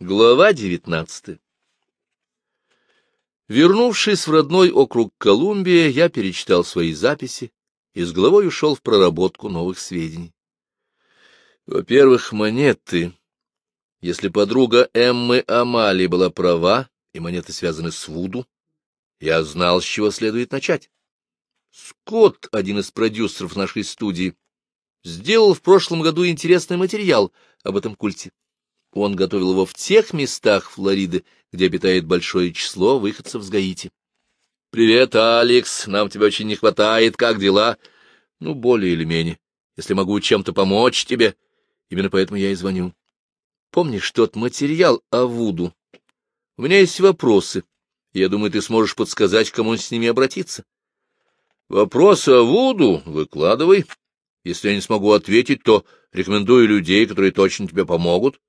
Глава девятнадцатая Вернувшись в родной округ Колумбия, я перечитал свои записи и с головой ушел в проработку новых сведений. Во-первых, монеты. Если подруга Эммы Амали была права, и монеты связаны с Вуду, я знал, с чего следует начать. Скотт, один из продюсеров нашей студии, сделал в прошлом году интересный материал об этом культе. Он готовил его в тех местах Флориды, где обитает большое число выходцев с Гаити. — Привет, Алекс, нам тебя очень не хватает, как дела? — Ну, более или менее. Если могу чем-то помочь тебе, именно поэтому я и звоню. Помнишь тот материал о Вуду? У меня есть вопросы. Я думаю, ты сможешь подсказать, к кому с ними обратиться. Вопросы о Вуду выкладывай. Если я не смогу ответить, то рекомендую людей, которые точно тебе помогут.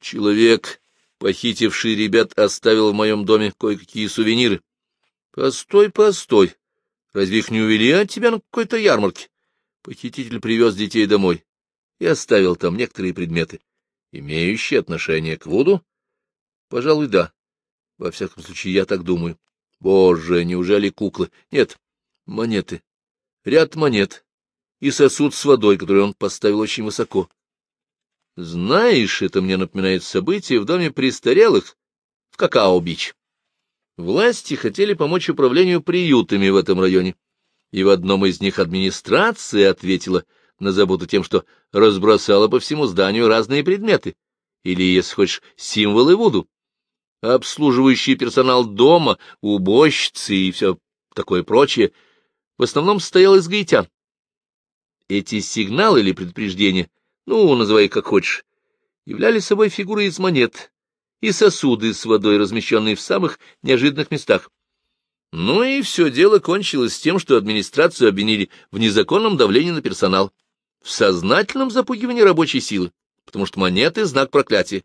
Человек, похитивший ребят, оставил в моем доме кое-какие сувениры. Постой, постой. Разве их не увели от тебя на какой-то ярмарке? Похититель привез детей домой и оставил там некоторые предметы, имеющие отношение к Вуду. Пожалуй, да. Во всяком случае, я так думаю. Боже, неужели куклы? Нет, монеты. Ряд монет и сосуд с водой, который он поставил очень высоко. Знаешь, это мне напоминает события в доме престарелых в Какао-Бич. Власти хотели помочь управлению приютами в этом районе, и в одном из них администрация ответила на заботу тем, что разбросала по всему зданию разные предметы, или, если хочешь, символы Вуду. Обслуживающий персонал дома, уборщицы и все такое прочее в основном состоял из гаитян. Эти сигналы или предупреждения ну, называй как хочешь, являли собой фигуры из монет и сосуды с водой, размещенные в самых неожиданных местах. Ну и все дело кончилось тем, что администрацию обвинили в незаконном давлении на персонал, в сознательном запугивании рабочей силы, потому что монеты — знак проклятия.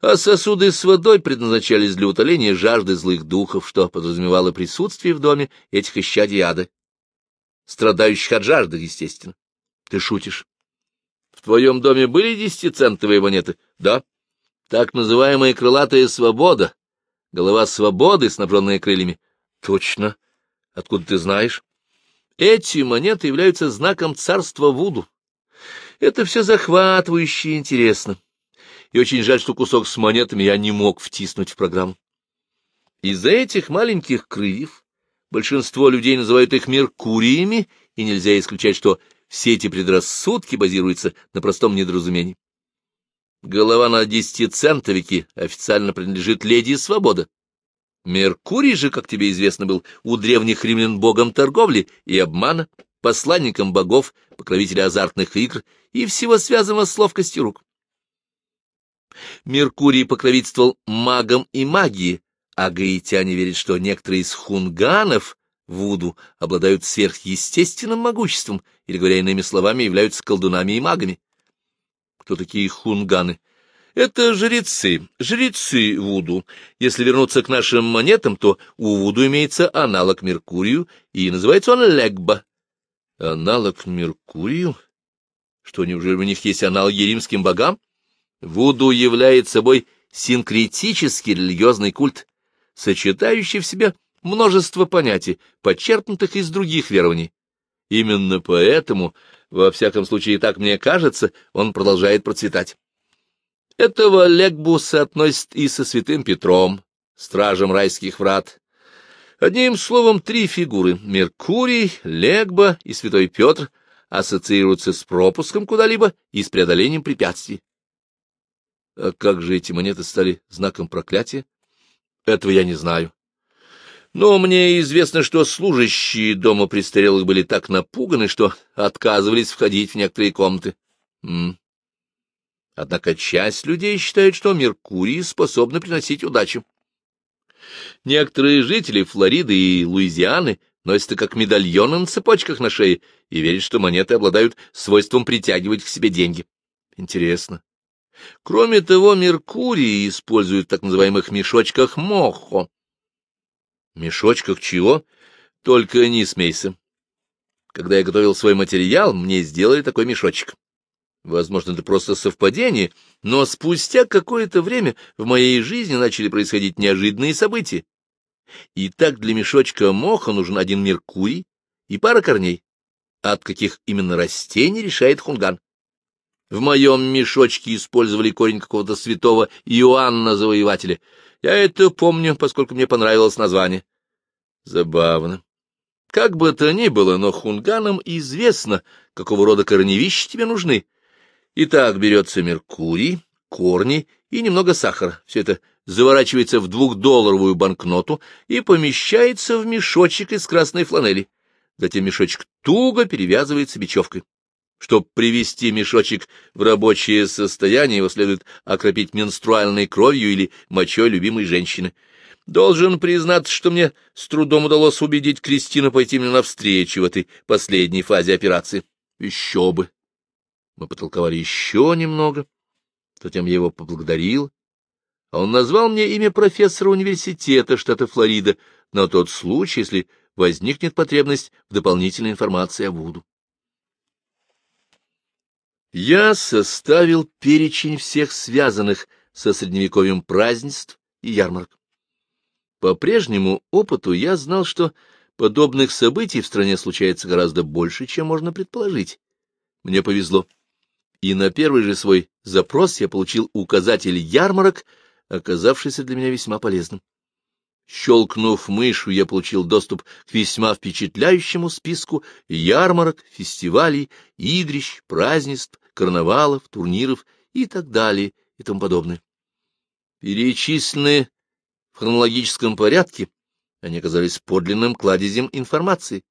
А сосуды с водой предназначались для утоления жажды злых духов, что подразумевало присутствие в доме этих исчадий ада. Страдающих от жажды, естественно. Ты шутишь. Твоем доме были десятицентовые монеты? Да. Так называемая крылатая свобода. Голова свободы, снабженная крыльями. Точно. Откуда ты знаешь? Эти монеты являются знаком царства Вуду. Это все захватывающе и интересно. И очень жаль, что кусок с монетами я не мог втиснуть в программу. Из-за этих маленьких крыльев большинство людей называют их Меркуриями, и нельзя исключать, что все эти предрассудки базируются на простом недоразумении. Голова на десятицентовике официально принадлежит леди Свобода. Меркурий же, как тебе известно, был у древних римлян богом торговли и обмана, посланником богов, покровителя азартных игр и всего связанного с ловкостью рук. Меркурий покровительствовал магам и магии, а гаитяне верят, что некоторые из хунганов Вуду обладают сверхъестественным могуществом, или, говоря иными словами, являются колдунами и магами. Кто такие хунганы? Это жрецы, жрецы Вуду. Если вернуться к нашим монетам, то у Вуду имеется аналог Меркурию, и называется он Легба. Аналог Меркурию? Что, неужели у них есть аналоги римским богам? Вуду является собой синкретический религиозный культ, сочетающий в себе множество понятий, подчеркнутых из других верований. Именно поэтому, во всяком случае, так мне кажется, он продолжает процветать. Этого Легбуса относят и со святым Петром, стражем райских врат. Одним словом, три фигуры — Меркурий, Легба и святой Петр — ассоциируются с пропуском куда-либо и с преодолением препятствий. А как же эти монеты стали знаком проклятия? Этого я не знаю. Но мне известно, что служащие дома престарелых были так напуганы, что отказывались входить в некоторые комнаты. М. Однако часть людей считает, что Меркурий способны приносить удачу. Некоторые жители Флориды и Луизианы носят это как медальоны на цепочках на шее и верят, что монеты обладают свойством притягивать к себе деньги. Интересно. Кроме того, Меркурий используют в так называемых мешочках мохо, Мешочках чего? Только не смейся. Когда я готовил свой материал, мне сделали такой мешочек. Возможно, это просто совпадение, но спустя какое-то время в моей жизни начали происходить неожиданные события. И так для мешочка моха нужен один меркурий и пара корней. От каких именно растений решает хунган. В моем мешочке использовали корень какого-то святого Иоанна Завоевателя. Я это помню, поскольку мне понравилось название. Забавно. Как бы то ни было, но хунганам известно, какого рода корневища тебе нужны. Итак, берется меркурий, корни и немного сахара. Все это заворачивается в двухдолларовую банкноту и помещается в мешочек из красной фланели. Затем мешочек туго перевязывается бечевкой. Чтобы привести мешочек в рабочее состояние, его следует окропить менструальной кровью или мочой любимой женщины. Должен признаться, что мне с трудом удалось убедить Кристину пойти мне навстречу в этой последней фазе операции. Еще бы! Мы потолковали еще немного. Затем я его поблагодарил. А он назвал мне имя профессора университета штата Флорида на тот случай, если возникнет потребность в дополнительной информации о Вуду. Я составил перечень всех связанных со средневековьем празднеств и ярмарок. По прежнему опыту я знал, что подобных событий в стране случается гораздо больше, чем можно предположить. Мне повезло. И на первый же свой запрос я получил указатель ярмарок, оказавшийся для меня весьма полезным. Щелкнув мышью, я получил доступ к весьма впечатляющему списку ярмарок, фестивалей, игрищ, празднеств, карнавалов, турниров и так далее и тому подобное. Перечисленные в хронологическом порядке, они оказались подлинным кладезем информации.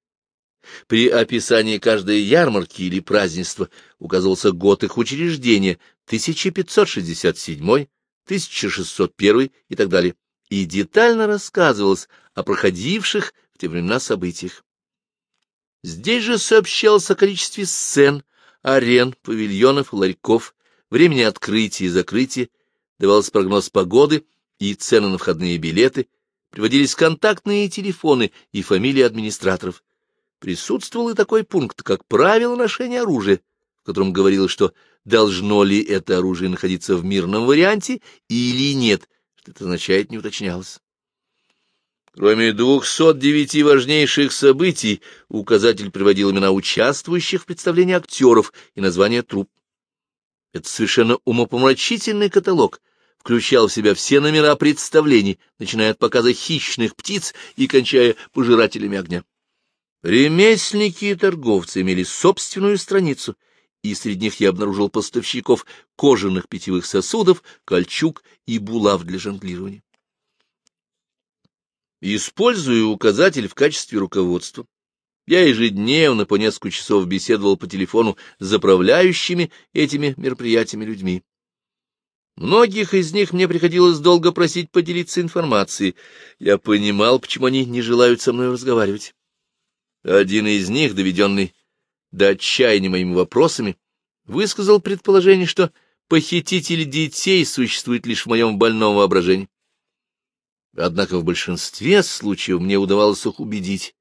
При описании каждой ярмарки или празднества указывался год их учреждения 1567, 1601 и так далее, и детально рассказывалось о проходивших в те времена событиях. Здесь же сообщалось о количестве сцен, арен, павильонов, ларьков, времени открытия и закрытия, давался прогноз погоды и цены на входные билеты, приводились контактные телефоны и фамилии администраторов. Присутствовал и такой пункт, как правило ношения оружия, в котором говорилось, что должно ли это оружие находиться в мирном варианте или нет, что это означает, не уточнялось. Кроме двухсот девяти важнейших событий, указатель приводил имена участвующих в представлении актеров и названия труп. Это совершенно умопомрачительный каталог — включал в себя все номера представлений, начиная от показа хищных птиц и кончая пожирателями огня. Ремесленники и торговцы имели собственную страницу, и среди них я обнаружил поставщиков кожаных питьевых сосудов, кольчуг и булав для жонглирования. Используя указатель в качестве руководства, я ежедневно по несколько часов беседовал по телефону с заправляющими этими мероприятиями людьми. Многих из них мне приходилось долго просить поделиться информацией. Я понимал, почему они не желают со мной разговаривать. Один из них, доведенный до отчаяния моими вопросами, высказал предположение, что похититель детей существует лишь в моем больном воображении. Однако в большинстве случаев мне удавалось их убедить,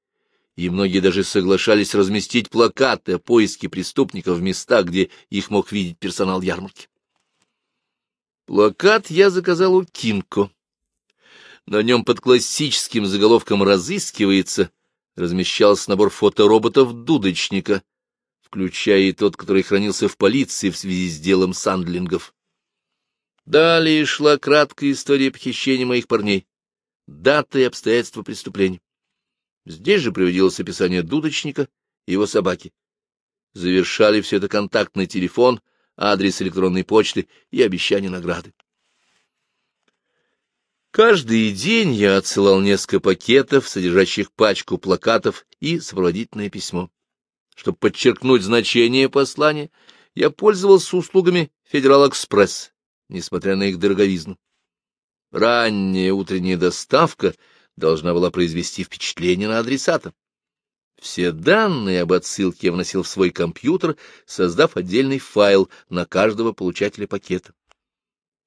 и многие даже соглашались разместить плакаты о поиске преступников в местах, где их мог видеть персонал ярмарки. Плакат я заказал у Кинко. На нем под классическим заголовком «Разыскивается» размещался набор фотороботов дудочника, включая и тот, который хранился в полиции в связи с делом сандлингов. Далее шла краткая история похищения моих парней, даты и обстоятельства преступлений. Здесь же приводилось описание дудочника и его собаки. Завершали все это контактный телефон — адрес электронной почты и обещание награды. Каждый день я отсылал несколько пакетов, содержащих пачку плакатов и сопроводительное письмо. Чтобы подчеркнуть значение послания, я пользовался услугами Федерал Экспресс, несмотря на их дороговизну. Ранняя утренняя доставка должна была произвести впечатление на адресата. Все данные об отсылке я вносил в свой компьютер, создав отдельный файл на каждого получателя пакета.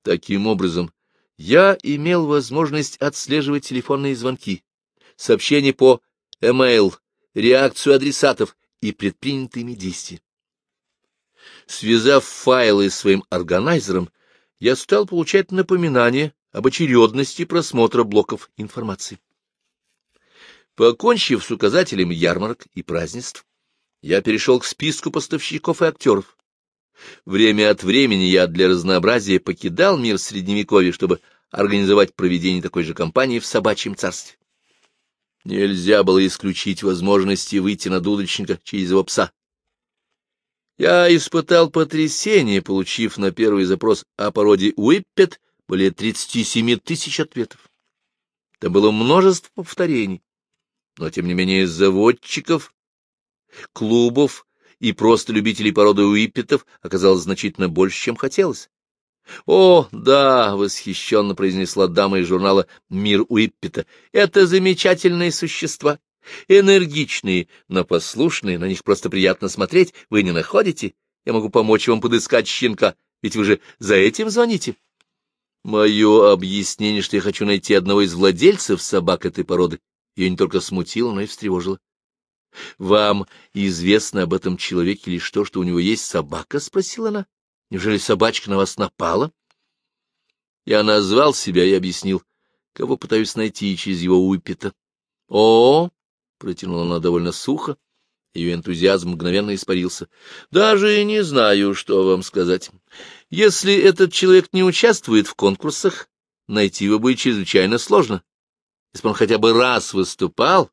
Таким образом, я имел возможность отслеживать телефонные звонки, сообщения по email, реакцию адресатов и предпринятыми действия. Связав файлы с своим органайзером, я стал получать напоминания об очередности просмотра блоков информации. Покончив с указателем ярмарок и празднеств, я перешел к списку поставщиков и актеров. Время от времени я для разнообразия покидал мир Средневековья, чтобы организовать проведение такой же кампании в собачьем царстве. Нельзя было исключить возможности выйти на дудочника через его пса. Я испытал потрясение, получив на первый запрос о породе Уиппет более 37 тысяч ответов. Там было множество повторений, но, тем не менее, заводчиков, клубов и просто любителей породы Уиппетов оказалось значительно больше, чем хотелось. «О, да!» — восхищенно произнесла дама из журнала «Мир Уиппета». «Это замечательные существа, энергичные, но послушные, на них просто приятно смотреть, вы не находите? Я могу помочь вам подыскать щенка, ведь вы же за этим звоните». Мое объяснение, что я хочу найти одного из владельцев собак этой породы, ее не только смутило, но и встревожило. — Вам известно об этом человеке лишь то, что у него есть собака? — спросила она. — Неужели собачка на вас напала? Я назвал себя и объяснил, кого пытаюсь найти через его Уиппета. — О, — протянула она довольно сухо, ее энтузиазм мгновенно испарился. — Даже не знаю, что вам сказать. Если этот человек не участвует в конкурсах, найти его будет чрезвычайно сложно. Если бы он хотя бы раз выступал,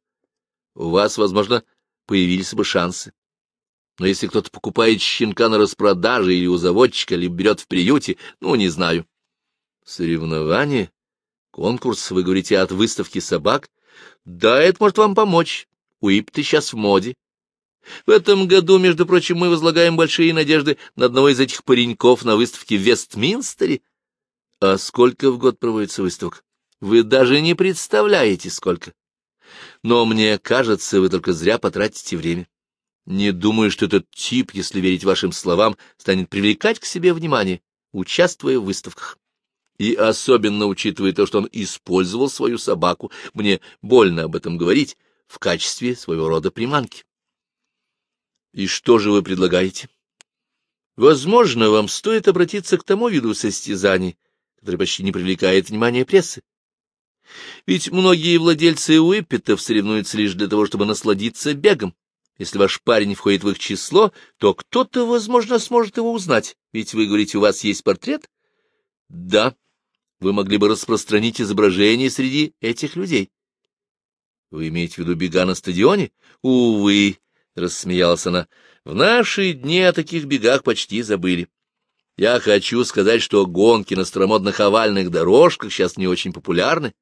у вас, возможно, появились бы шансы. Но если кто-то покупает щенка на распродаже или у заводчика, либо берет в приюте, ну, не знаю. Соревнование? Конкурс, вы говорите, от выставки собак? Да, это может вам помочь. Уипты сейчас в моде. В этом году, между прочим, мы возлагаем большие надежды на одного из этих пареньков на выставке в Вестминстере. А сколько в год проводится выставок? Вы даже не представляете, сколько. Но мне кажется, вы только зря потратите время. Не думаю, что этот тип, если верить вашим словам, станет привлекать к себе внимание, участвуя в выставках. И особенно учитывая то, что он использовал свою собаку, мне больно об этом говорить, в качестве своего рода приманки. И что же вы предлагаете? Возможно, вам стоит обратиться к тому виду состязаний, который почти не привлекает внимания прессы. Ведь многие владельцы уиппетов соревнуются лишь для того, чтобы насладиться бегом. Если ваш парень входит в их число, то кто-то, возможно, сможет его узнать. Ведь вы говорите, у вас есть портрет? Да. Вы могли бы распространить изображение среди этих людей. Вы имеете в виду бега на стадионе? Увы, — рассмеялась она, — в наши дни о таких бегах почти забыли. Я хочу сказать, что гонки на старомодных овальных дорожках сейчас не очень популярны.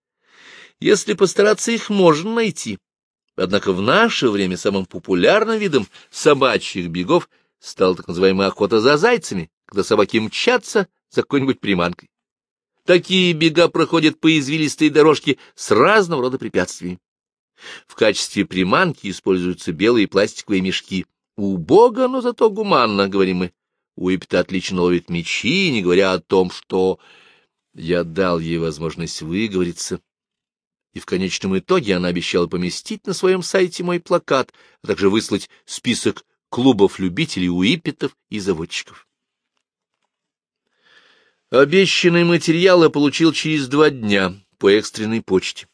Если постараться, их можно найти. Однако в наше время самым популярным видом собачьих бегов стала так называемая охота за зайцами, когда собаки мчатся за какой-нибудь приманкой. Такие бега проходят по извилистой дорожке с разного рода препятствиями. В качестве приманки используются белые пластиковые мешки. Убого, но зато гуманно, говорим мы. Уиппет отлично ловит мечи, не говоря о том, что... Я дал ей возможность выговориться. И в конечном итоге она обещала поместить на своем сайте мой плакат, а также выслать список клубов любителей уиппетов и заводчиков. Обещанный материал я получил через два дня по экстренной почте.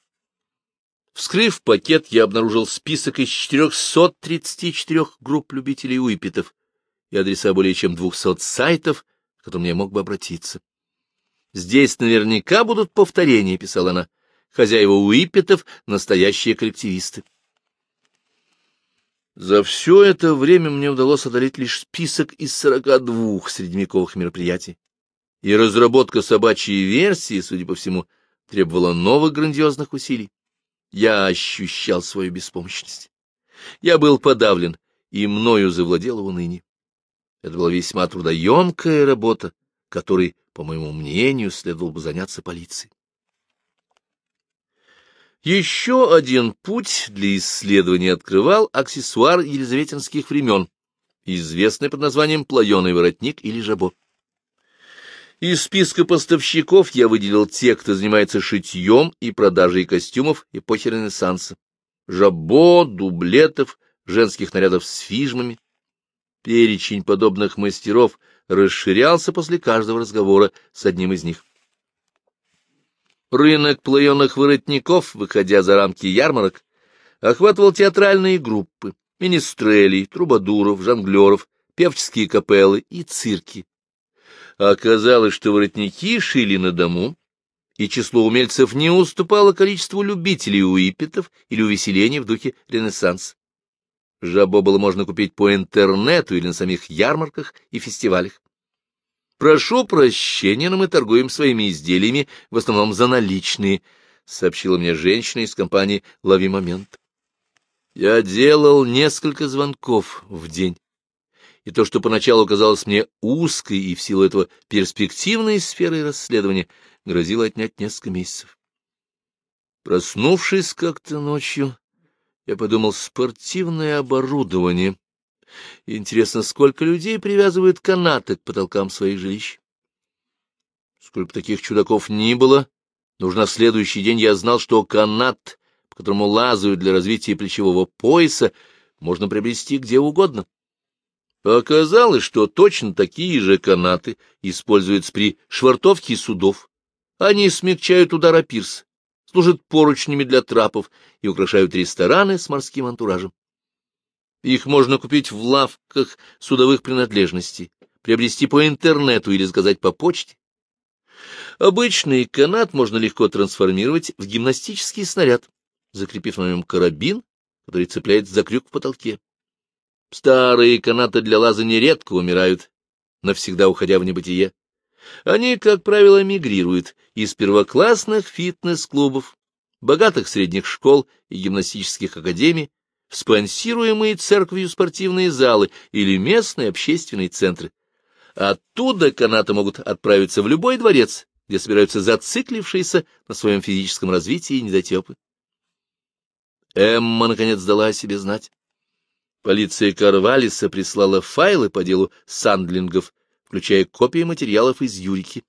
Вскрыв пакет, я обнаружил список из 434 групп любителей уипетов и адреса более чем 200 сайтов, к которым я мог бы обратиться. «Здесь наверняка будут повторения», — писала она. «Хозяева уипетов — настоящие коллективисты». За все это время мне удалось одолеть лишь список из 42 средневековых мероприятий, и разработка собачьей версии, судя по всему, требовала новых грандиозных усилий. Я ощущал свою беспомощность. Я был подавлен, и мною завладело уныние. Это была весьма трудоемкая работа, которой, по моему мнению, следовало бы заняться полицией. Еще один путь для исследования открывал аксессуар елизаветинских времен, известный под названием плаеный воротник или жабо. Из списка поставщиков я выделил тех, кто занимается шитьем и продажей костюмов эпохи Ренессанса. Жабо, дублетов, женских нарядов с фижмами. Перечень подобных мастеров расширялся после каждого разговора с одним из них. Рынок плаенных воротников, выходя за рамки ярмарок, охватывал театральные группы, министрелей, трубадуров, жонглеров, певческие капеллы и цирки. Оказалось, что воротники шили на дому, и число умельцев не уступало количеству любителей уипетов или увеселений в духе Ренессанса. Жабо было можно купить по интернету или на самих ярмарках и фестивалях. Прошу прощения, но мы торгуем своими изделиями, в основном за наличные, — сообщила мне женщина из компании «Лови момент». Я делал несколько звонков в день, и то, что поначалу казалось мне узкой и в силу этого перспективной сферой расследования, грозило отнять несколько месяцев. Проснувшись как-то ночью, я подумал, спортивное оборудование. Интересно, сколько людей привязывают канаты к потолкам своих жилищ? Сколько таких чудаков ни было, нужно следующий день я знал, что канат, по которому лазают для развития плечевого пояса, можно приобрести где угодно. Оказалось, что точно такие же канаты используются при швартовке судов. Они смягчают удар о пирс, служат поручнями для трапов и украшают рестораны с морским антуражем. Их можно купить в лавках судовых принадлежностей, приобрести по интернету или заказать по почте. Обычный канат можно легко трансформировать в гимнастический снаряд, закрепив на нем карабин, который цепляется за крюк в потолке. Старые канаты для лазания редко умирают, навсегда уходя в небытие. Они, как правило, мигрируют из первоклассных фитнес-клубов, богатых средних школ и гимнастических академий в спонсируемые церковью спортивные залы или местные общественные центры. Оттуда канаты могут отправиться в любой дворец, где собираются зациклившиеся на своем физическом развитии недотепы. Эмма, наконец, дала о себе знать. Полиция Карвалиса прислала файлы по делу сандлингов, включая копии материалов из Юрики.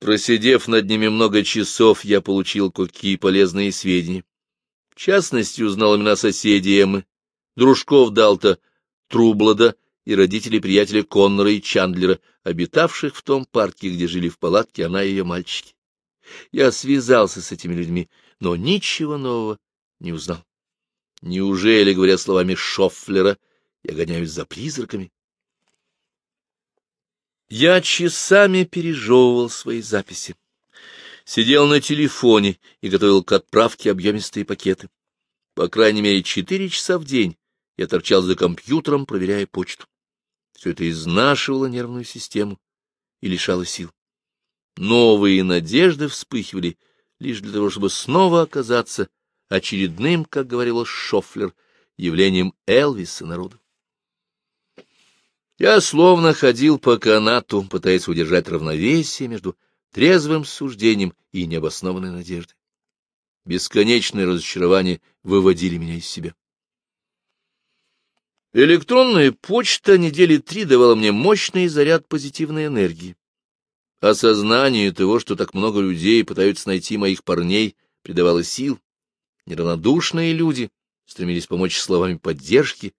Просидев над ними много часов, я получил какие полезные сведения. В частности, узнал имена соседей Эммы, дружков Далта, Трублада и родителей приятеля Коннора и Чандлера, обитавших в том парке, где жили в палатке она и ее мальчики. Я связался с этими людьми, но ничего нового не узнал. Неужели, говоря словами Шоффлера, я гоняюсь за призраками? Я часами пережевывал свои записи. Сидел на телефоне и готовил к отправке объемистые пакеты. По крайней мере, четыре часа в день я торчал за компьютером, проверяя почту. Все это изнашивало нервную систему и лишало сил. Новые надежды вспыхивали лишь для того, чтобы снова оказаться очередным, как говорил Шофлер, явлением Элвиса народа. Я словно ходил по канату, пытаясь удержать равновесие между трезвым суждением и необоснованной надеждой. Бесконечные разочарования выводили меня из себя. Электронная почта недели три давала мне мощный заряд позитивной энергии. Осознание того, что так много людей пытаются найти моих парней, придавало сил. Неравнодушные люди стремились помочь словами поддержки,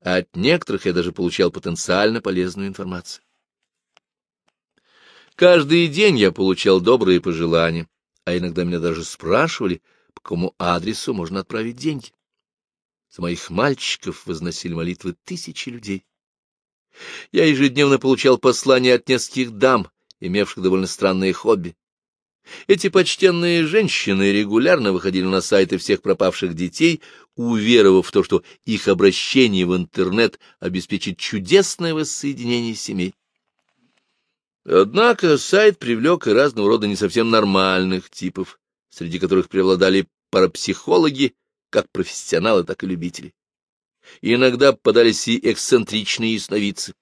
а от некоторых я даже получал потенциально полезную информацию. Каждый день я получал добрые пожелания, а иногда меня даже спрашивали, по какому адресу можно отправить деньги. За моих мальчиков возносили молитвы тысячи людей. Я ежедневно получал послания от нескольких дам, имевших довольно странные хобби. Эти почтенные женщины регулярно выходили на сайты всех пропавших детей, уверовав в то, что их обращение в интернет обеспечит чудесное воссоединение семей. Однако сайт привлек и разного рода не совсем нормальных типов, среди которых преобладали парапсихологи, как профессионалы, так и любители. Иногда попадались и эксцентричные ясновидцы.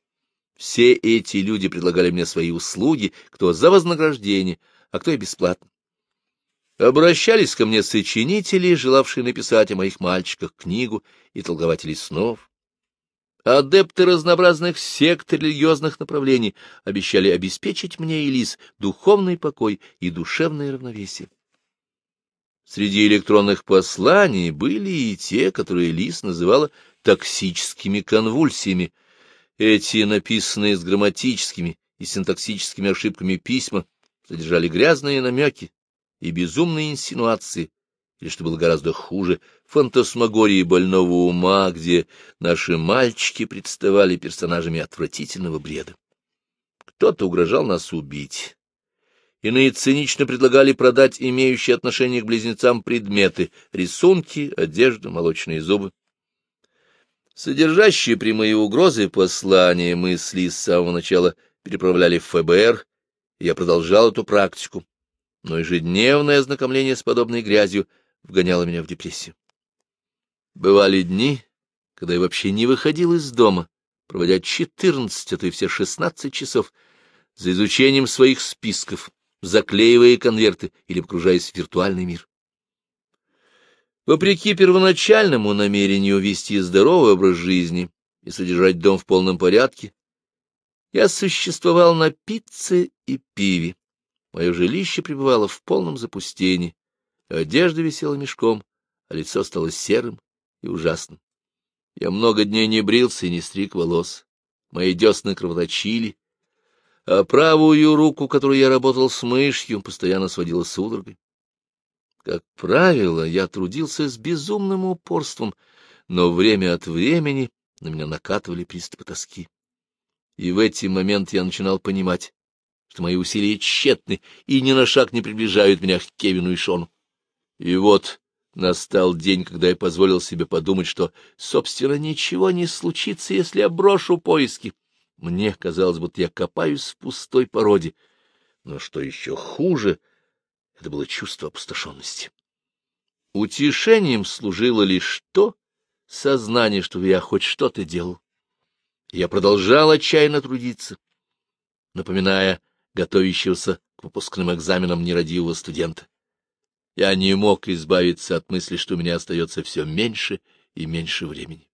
Все эти люди предлагали мне свои услуги, кто за вознаграждение, а кто и бесплатно. Обращались ко мне сочинители, желавшие написать о моих мальчиках книгу, и толкователи снов. Адепты разнообразных сект религиозных направлений обещали обеспечить мне и Лис духовный покой и душевное равновесие. Среди электронных посланий были и те, которые Лис называла синтаксическими конвульсиями. Эти написанные с грамматическими и синтаксическими ошибками письма содержали грязные намеки и безумные инсинуации, или, что было гораздо хуже, фантасмагории больного ума, где наши мальчики представали персонажами отвратительного бреда. Кто-то угрожал нас убить. Иные цинично предлагали продать имеющие отношение к близнецам предметы — рисунки, одежду, молочные зубы. Содержащие прямые угрозы послания мысли с самого начала переправляли в ФБР, я продолжал эту практику, но ежедневное ознакомление с подобной грязью вгоняло меня в депрессию. Бывали дни, когда я вообще не выходил из дома, проводя четырнадцать, а то и все шестнадцать часов за изучением своих списков, заклеивая конверты или погружаясь в виртуальный мир. Вопреки первоначальному намерению вести здоровый образ жизни и содержать дом в полном порядке, я существовал на пицце и пиве. Мое жилище пребывало в полном запустении, одежда висела мешком, а лицо стало серым и ужасным. Я много дней не брился и не стриг волос. Мои десны кровоточили, а правую руку, которую я работал с мышью, постоянно сводила судорогой. Как правило, я трудился с безумным упорством, но время от времени на меня накатывали приступы тоски. И в эти моменты я начинал понимать, что мои усилия тщетны и ни на шаг не приближают меня к Кевину и Шону. И вот настал день, когда я позволил себе подумать, что, собственно, ничего не случится, если я брошу поиски. Мне казалось, будто я копаюсь в пустой породе. Но что еще хуже, это было чувство опустошенности. Утешением служило лишь то сознание, что я хоть что-то делал. Я продолжал отчаянно трудиться, напоминая готовящегося к выпускным экзаменам нерадивого студента. Я не мог избавиться от мысли, что у меня остается все меньше и меньше времени.